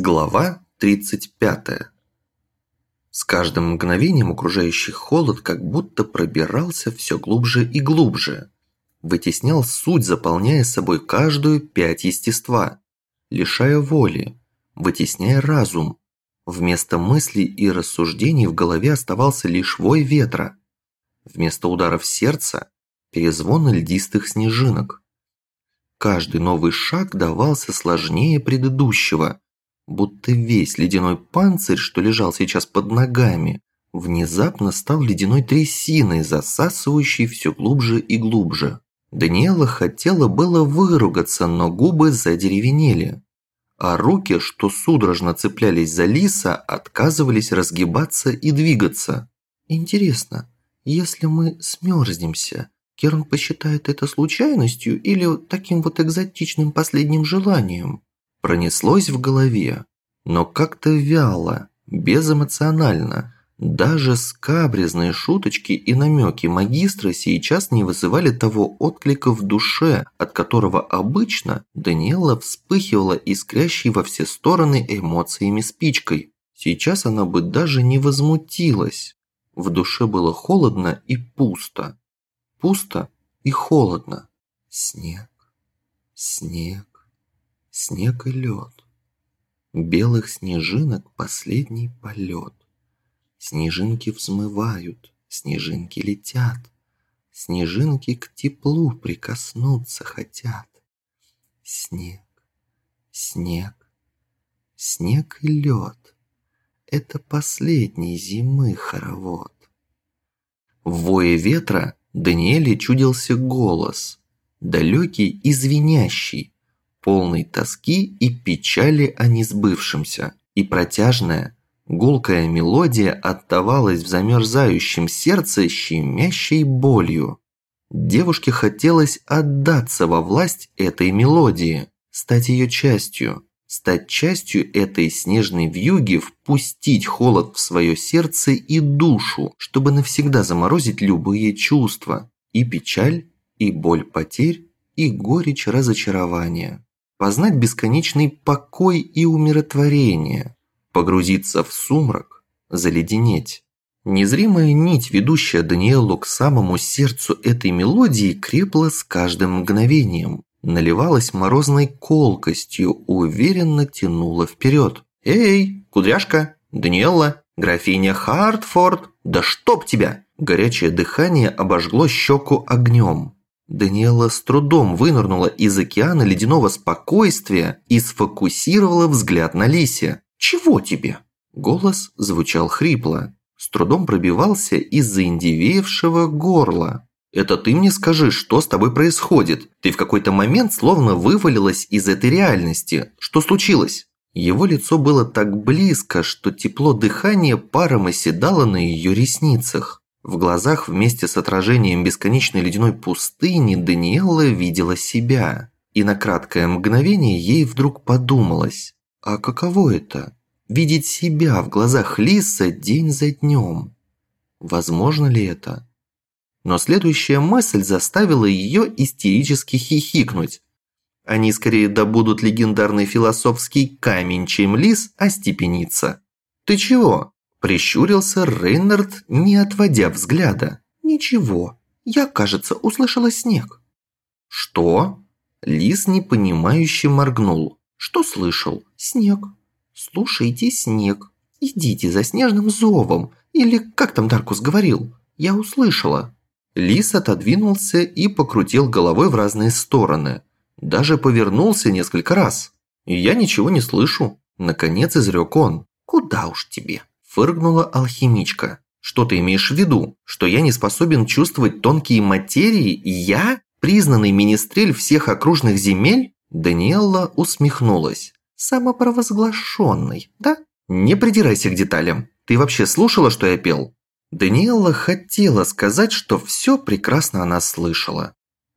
Глава 35. С каждым мгновением окружающий холод как будто пробирался все глубже и глубже. Вытеснял суть, заполняя собой каждую пять естества, лишая воли, вытесняя разум. Вместо мыслей и рассуждений в голове оставался лишь вой ветра. Вместо ударов сердца – перезвон льдистых снежинок. Каждый новый шаг давался сложнее предыдущего – будто весь ледяной панцирь, что лежал сейчас под ногами, внезапно стал ледяной трясиной, засасывающей все глубже и глубже. Даниэла хотела было выругаться, но губы задеревенели. А руки, что судорожно цеплялись за лиса, отказывались разгибаться и двигаться. «Интересно, если мы смерзнемся, Керн посчитает это случайностью или таким вот экзотичным последним желанием?» Пронеслось в голове, но как-то вяло, безэмоционально. Даже скабрезные шуточки и намеки магистра сейчас не вызывали того отклика в душе, от которого обычно Даниэла вспыхивала искрящей во все стороны эмоциями спичкой. Сейчас она бы даже не возмутилась. В душе было холодно и пусто. Пусто и холодно. Снег, снег, снег и лед. Белых снежинок последний полет. Снежинки взмывают, снежинки летят. Снежинки к теплу прикоснуться хотят. Снег, снег, снег и лед. Это последний зимы хоровод. В вое ветра Даниэле чудился голос, далекий и звенящий, полный тоски и печали о несбывшемся, и протяжная, гулкая мелодия отдавалась в замерзающем сердце щемящей болью. Девушке хотелось отдаться во власть этой мелодии, стать ее частью, стать частью этой снежной вьюги, впустить холод в свое сердце и душу, чтобы навсегда заморозить любые чувства, и печаль, и боль потерь, и горечь разочарования познать бесконечный покой и умиротворение, погрузиться в сумрак, заледенеть. Незримая нить, ведущая Даниэлу к самому сердцу этой мелодии, крепла с каждым мгновением, наливалась морозной колкостью, уверенно тянула вперед. «Эй, кудряшка, Даниэлла, графиня Хартфорд, да чтоб тебя!» Горячее дыхание обожгло щеку огнем. Даниэла с трудом вынырнула из океана ледяного спокойствия и сфокусировала взгляд на Лисе. «Чего тебе?» Голос звучал хрипло, с трудом пробивался из за заиндевевшего горла. «Это ты мне скажи, что с тобой происходит? Ты в какой-то момент словно вывалилась из этой реальности. Что случилось?» Его лицо было так близко, что тепло дыхания паром оседало на ее ресницах. В глазах вместе с отражением бесконечной ледяной пустыни Даниэла видела себя. И на краткое мгновение ей вдруг подумалось, а каково это? Видеть себя в глазах Лиса день за днем. Возможно ли это? Но следующая мысль заставила ее истерически хихикнуть. Они скорее добудут легендарный философский камень, чем Лис остепенится. «Ты чего?» Прищурился Рейнард, не отводя взгляда. «Ничего, я, кажется, услышала снег». «Что?» Лис непонимающе моргнул. «Что слышал?» «Снег». «Слушайте, снег. Идите за снежным зовом. Или как там Даркус говорил? Я услышала». Лис отодвинулся и покрутил головой в разные стороны. Даже повернулся несколько раз. «Я ничего не слышу», – наконец изрек он. «Куда уж тебе?» Фыркнула алхимичка. «Что ты имеешь в виду? Что я не способен чувствовать тонкие материи? Я? Признанный министрель всех окружных земель?» Даниэлла усмехнулась. «Самопровозглашенный, да? Не придирайся к деталям. Ты вообще слушала, что я пел?» Даниэлла хотела сказать, что все прекрасно она слышала.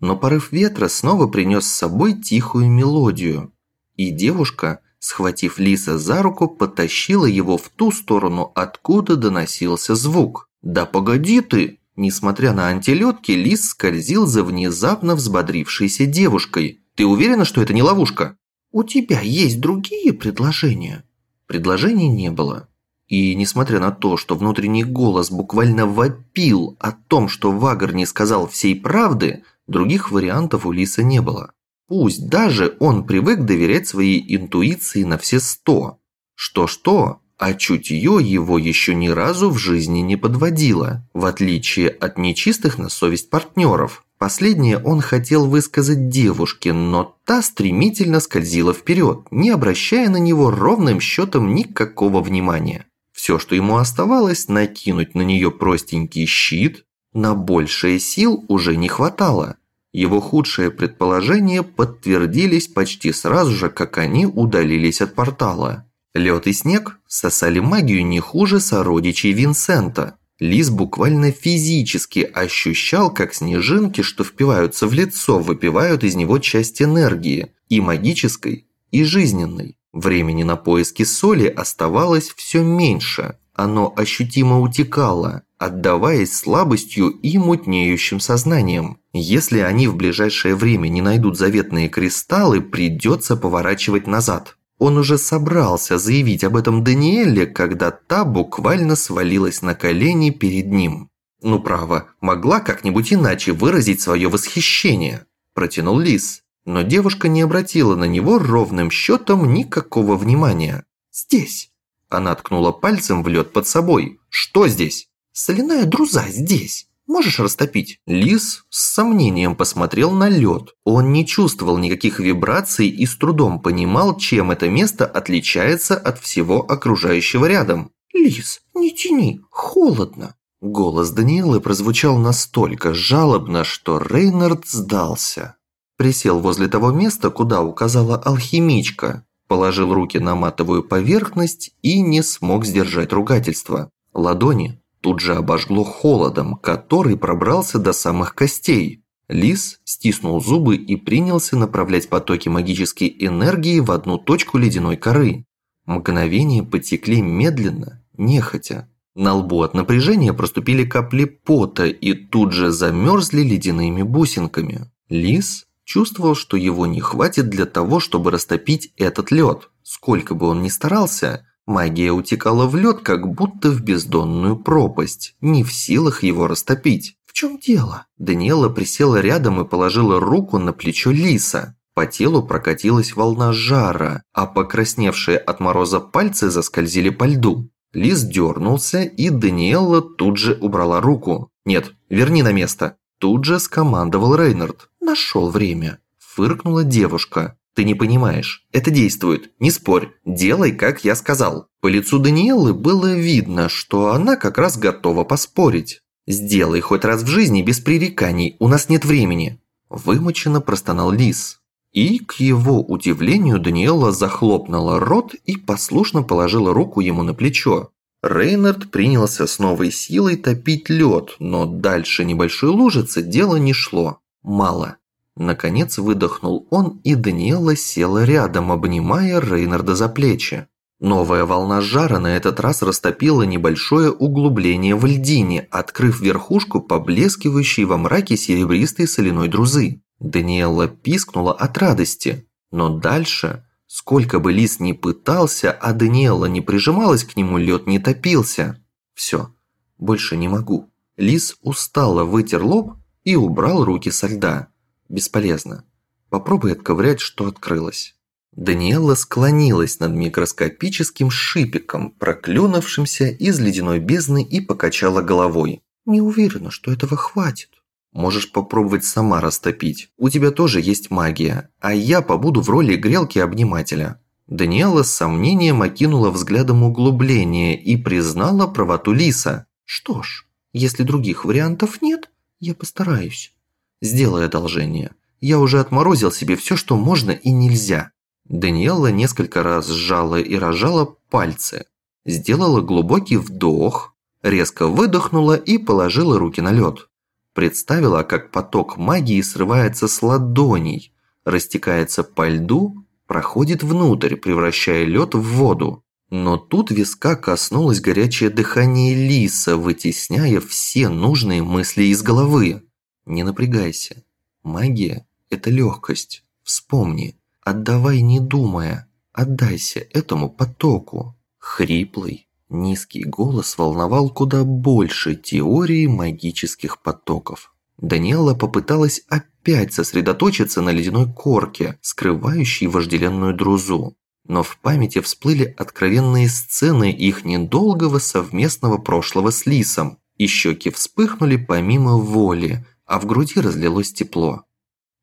Но порыв ветра снова принес с собой тихую мелодию. И девушка схватив Лиса за руку, потащила его в ту сторону, откуда доносился звук. «Да погоди ты!» Несмотря на антилетки, Лис скользил за внезапно взбодрившейся девушкой. «Ты уверена, что это не ловушка?» «У тебя есть другие предложения?» Предложений не было. И несмотря на то, что внутренний голос буквально вопил о том, что Вагар не сказал всей правды, других вариантов у Лиса не было. Пусть даже он привык доверять своей интуиции на все сто. Что-что, а чутье его еще ни разу в жизни не подводило, в отличие от нечистых на совесть партнеров. Последнее он хотел высказать девушке, но та стремительно скользила вперед, не обращая на него ровным счетом никакого внимания. Все, что ему оставалось, накинуть на нее простенький щит, на большее сил уже не хватало. Его худшие предположения подтвердились почти сразу же, как они удалились от портала. Лед и снег сосали магию не хуже сородичей Винсента. Лис буквально физически ощущал, как снежинки, что впиваются в лицо, выпивают из него часть энергии, и магической, и жизненной. Времени на поиски соли оставалось все меньше. Оно ощутимо утекало, отдаваясь слабостью и мутнеющим сознанием. Если они в ближайшее время не найдут заветные кристаллы, придется поворачивать назад. Он уже собрался заявить об этом Даниэле, когда та буквально свалилась на колени перед ним. «Ну право, могла как-нибудь иначе выразить свое восхищение», – протянул Лис. Но девушка не обратила на него ровным счетом никакого внимания. «Здесь!» Она ткнула пальцем в лед под собой. «Что здесь?» «Соляная друза здесь!» Можешь растопить?» Лис с сомнением посмотрел на лед. Он не чувствовал никаких вибраций и с трудом понимал, чем это место отличается от всего окружающего рядом. «Лис, не тяни, холодно!» Голос Даниэлы прозвучал настолько жалобно, что Рейнард сдался. Присел возле того места, куда указала алхимичка, положил руки на матовую поверхность и не смог сдержать ругательство. Ладони тут же обожгло холодом, который пробрался до самых костей. Лис стиснул зубы и принялся направлять потоки магической энергии в одну точку ледяной коры. Мгновения потекли медленно, нехотя. На лбу от напряжения проступили капли пота и тут же замерзли ледяными бусинками. Лис чувствовал, что его не хватит для того, чтобы растопить этот лед. Сколько бы он ни старался, Магия утекала в лед, как будто в бездонную пропасть, не в силах его растопить. «В чем дело?» Даниэла присела рядом и положила руку на плечо Лиса. По телу прокатилась волна жара, а покрасневшие от мороза пальцы заскользили по льду. Лис дернулся, и Даниэла тут же убрала руку. «Нет, верни на место!» Тут же скомандовал Рейнард. «Нашел время!» Фыркнула девушка. Ты не понимаешь. Это действует. Не спорь. Делай, как я сказал. По лицу Даниэлы было видно, что она как раз готова поспорить. Сделай хоть раз в жизни без пререканий. У нас нет времени. Вымученно простонал Лис. И, к его удивлению, Даниэла захлопнула рот и послушно положила руку ему на плечо. Рейнард принялся с новой силой топить лед, но дальше небольшой лужицы дело не шло. Мало. Наконец выдохнул он, и Даниэла села рядом, обнимая Рейнарда за плечи. Новая волна жара на этот раз растопила небольшое углубление в льдине, открыв верхушку поблескивающей во мраке серебристой соляной друзы. Даниэла пискнула от радости. Но дальше, сколько бы Лис ни пытался, а Даниэла не прижималась к нему, лед не топился. Все, больше не могу. Лис устало вытер лоб и убрал руки со льда. Бесполезно. Попробуй отковырять, что открылось. Даниэла склонилась над микроскопическим шипиком, проклюнувшимся из ледяной бездны и покачала головой. «Не уверена, что этого хватит». «Можешь попробовать сама растопить. У тебя тоже есть магия, а я побуду в роли грелки-обнимателя». Даниэла с сомнением окинула взглядом углубление и признала правоту Лиса. «Что ж, если других вариантов нет, я постараюсь». Сделай одолжение. Я уже отморозил себе все, что можно и нельзя». Даниэла несколько раз сжала и рожала пальцы. Сделала глубокий вдох, резко выдохнула и положила руки на лед. Представила, как поток магии срывается с ладоней, растекается по льду, проходит внутрь, превращая лед в воду. Но тут виска коснулось горячее дыхание лиса, вытесняя все нужные мысли из головы. Не напрягайся. Магия – это легкость. Вспомни. Отдавай, не думая. Отдайся этому потоку. Хриплый, низкий голос волновал куда больше теории магических потоков. Даниэла попыталась опять сосредоточиться на ледяной корке, скрывающей вожделенную друзу. Но в памяти всплыли откровенные сцены их недолгого совместного прошлого с Лисом, и щеки вспыхнули помимо воли, а в груди разлилось тепло.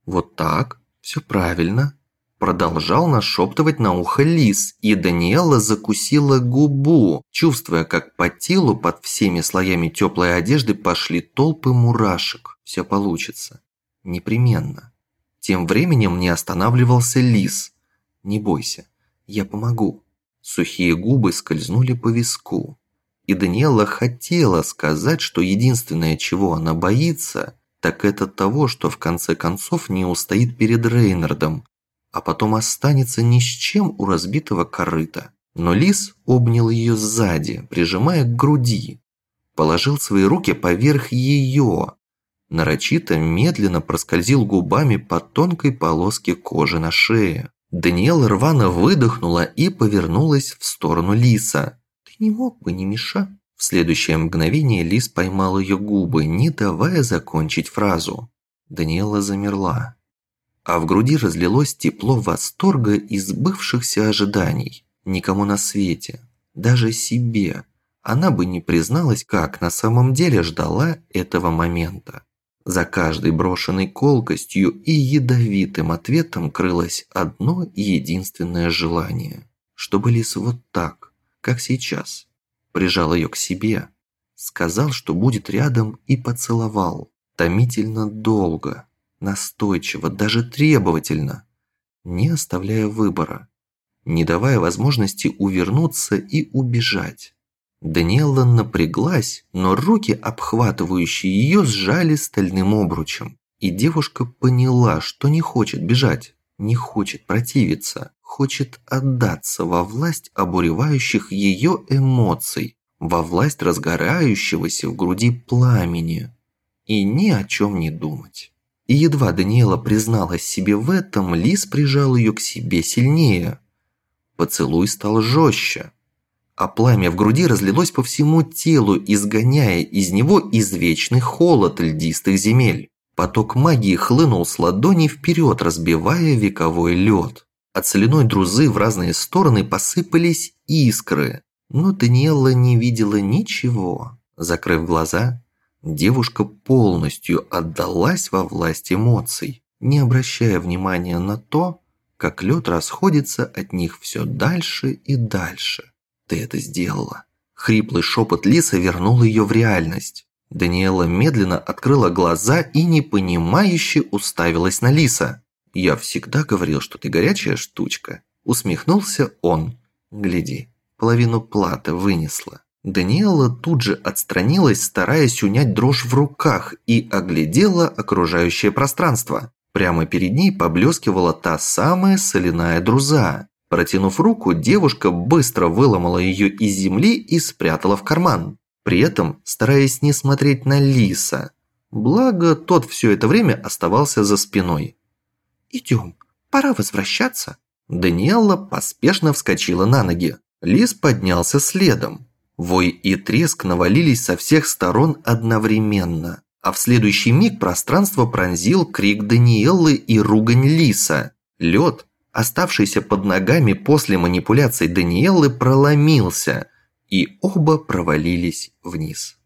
«Вот так, все правильно», продолжал нашептывать на ухо лис, и Даниэла закусила губу, чувствуя, как по телу под всеми слоями теплой одежды пошли толпы мурашек. Все получится. Непременно. Тем временем не останавливался лис. «Не бойся, я помогу». Сухие губы скользнули по виску. И Даниэла хотела сказать, что единственное, чего она боится, так это того, что в конце концов не устоит перед Рейнардом, а потом останется ни с чем у разбитого корыта. Но лис обнял ее сзади, прижимая к груди. Положил свои руки поверх ее. Нарочито медленно проскользил губами по тонкой полоске кожи на шее. Даниэл рвано выдохнула и повернулась в сторону лиса. «Ты не мог бы не мешать?» В следующее мгновение лис поймал ее губы, не давая закончить фразу. Даниэла замерла а в груди разлилось тепло восторга и сбывшихся ожиданий. Никому на свете, даже себе, она бы не призналась, как на самом деле ждала этого момента. За каждой брошенной колкостью и ядовитым ответом крылось одно единственное желание. Чтобы Лис вот так, как сейчас, прижал ее к себе, сказал, что будет рядом и поцеловал, томительно долго, настойчиво, даже требовательно, не оставляя выбора, не давая возможности увернуться и убежать. Даниэла напряглась, но руки, обхватывающие ее, сжали стальным обручем. И девушка поняла, что не хочет бежать, не хочет противиться, хочет отдаться во власть обуревающих ее эмоций, во власть разгорающегося в груди пламени. И ни о чем не думать. И едва Даниэла призналась себе в этом, Лис прижал ее к себе сильнее. Поцелуй стал жестче, а пламя в груди разлилось по всему телу, изгоняя из него извечный холод льдистых земель. Поток магии хлынул с ладони вперед, разбивая вековой лед. От соляной друзы в разные стороны посыпались искры, но Даниэла не видела ничего. Закрыв глаза, Девушка полностью отдалась во власть эмоций, не обращая внимания на то, как лед расходится от них все дальше и дальше. «Ты это сделала!» Хриплый шепот Лиса вернул ее в реальность. Даниэла медленно открыла глаза и непонимающе уставилась на Лиса. «Я всегда говорил, что ты горячая штучка», – усмехнулся он. «Гляди, половину платы вынесла». Даниэла тут же отстранилась, стараясь унять дрожь в руках, и оглядела окружающее пространство. Прямо перед ней поблескивала та самая соляная друза. Протянув руку, девушка быстро выломала ее из земли и спрятала в карман. При этом стараясь не смотреть на Лиса. Благо, тот все это время оставался за спиной. «Идем, пора возвращаться». Даниэла поспешно вскочила на ноги. Лис поднялся следом. Вой и треск навалились со всех сторон одновременно, а в следующий миг пространство пронзил крик Даниэллы и ругань Лиса. Лед, оставшийся под ногами после манипуляций Даниэллы, проломился, и оба провалились вниз.